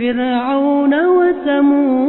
فرعون وثمود